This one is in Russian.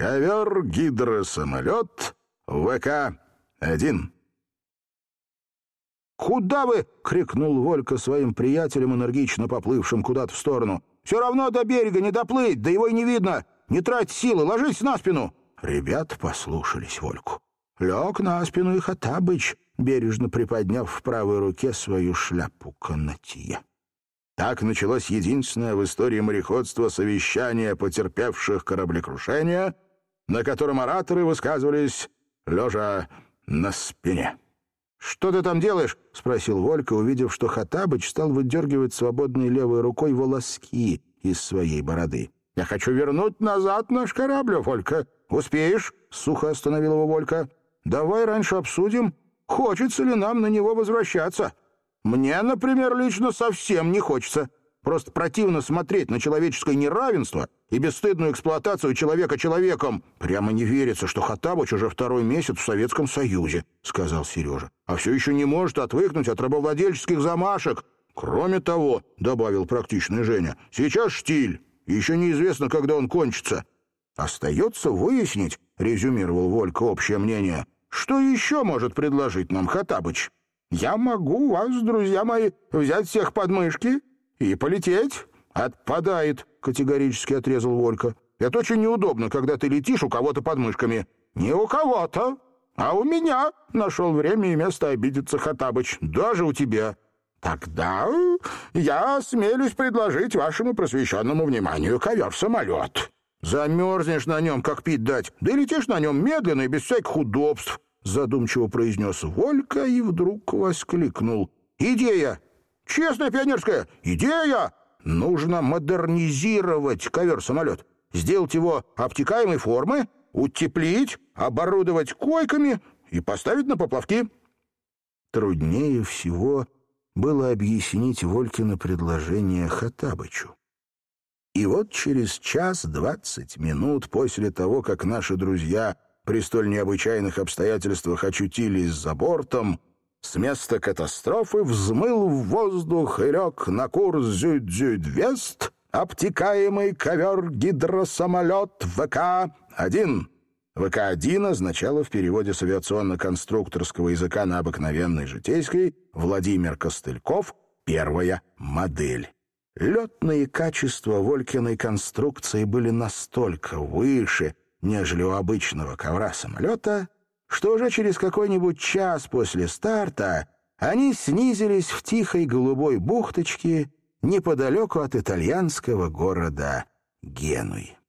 ковер-гидросамолет ВК-1. «Куда вы?» — крикнул Волька своим приятелям, энергично поплывшим куда-то в сторону. «Все равно до берега не доплыть, да его и не видно. Не трать силы, ложись на спину!» Ребята послушались Вольку. Лег на спину и Хатабыч, бережно приподняв в правой руке свою шляпу канатье. Так началось единственное в истории мореходства совещание потерпевших кораблекрушения, на котором ораторы высказывались лежа на спине. «Что ты там делаешь?» — спросил Волька, увидев, что Хатабыч стал выдергивать свободной левой рукой волоски из своей бороды. «Я хочу вернуть назад наш корабль, Волька. Успеешь?» — сухо остановил его Волька. «Давай раньше обсудим, хочется ли нам на него возвращаться. Мне, например, лично совсем не хочется. Просто противно смотреть на человеческое неравенство и бесстыдную эксплуатацию человека человеком. Прямо не верится, что Хаттабыч уже второй месяц в Советском Союзе, — сказал Сережа. А все еще не может отвыкнуть от рабовладельческих замашек. Кроме того, — добавил практичный Женя, — сейчас штиль. Еще неизвестно, когда он кончится. Остается выяснить, — резюмировал Волька общее мнение, — что еще может предложить нам Хаттабыч? Я могу вас, друзья мои, взять всех под мышки «И полететь?» «Отпадает», — категорически отрезал Волька. «Это очень неудобно, когда ты летишь у кого-то под мышками». «Не у кого-то, а у меня», — нашел время и место обидеться Хатабыч. «Даже у тебя». «Тогда я осмелюсь предложить вашему просвещенному вниманию ковер-самолет». «Замерзнешь на нем, как пить дать, да летишь на нем медленно и без всяких удобств», — задумчиво произнес Волька и вдруг воскликнул. «Идея! Честная пионерская идея! Нужно модернизировать ковер-самолет, сделать его обтекаемой формы, утеплить, оборудовать койками и поставить на поплавки. Труднее всего было объяснить Волькино предложение Хатабычу. И вот через час двадцать минут после того, как наши друзья при столь необычайных обстоятельствах очутились за бортом, с места катастрофы взмыл в воздух и лег на курс Зюдзюдвест обтекаемый ковер-гидросамолет ВК-1. ВК-1 означало в переводе с авиационно-конструкторского языка на обыкновенный житейский Владимир Костыльков «Первая модель». Летные качества Волькиной конструкции были настолько выше, нежели у обычного ковра самолета — что уже через какой-нибудь час после старта они снизились в тихой голубой бухточке неподалеку от итальянского города Генуи.